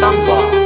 Tambah